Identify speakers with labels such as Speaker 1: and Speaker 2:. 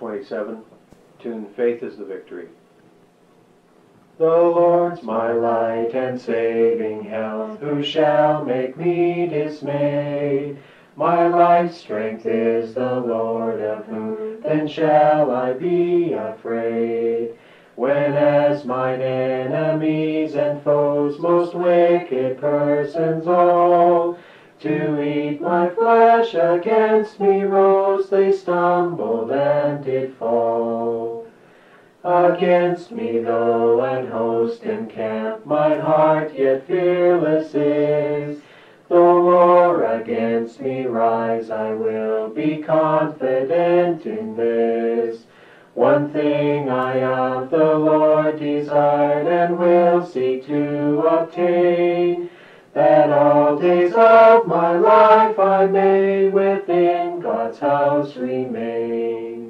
Speaker 1: 127, tune Faith is the Victory.
Speaker 2: The Lord's my light and saving health, who shall make me dismay? My life's strength is the Lord of whom then shall I be afraid. When as mine enemies and foes, most wicked persons all, to eat my flesh against me rose, they stumbled and did fall. Against me though an host encamp, mine heart yet fearless is. Though war against me rise, I will be confident in this. One thing I of the Lord desired and will seek to obtain days of my life I may within God's house remain.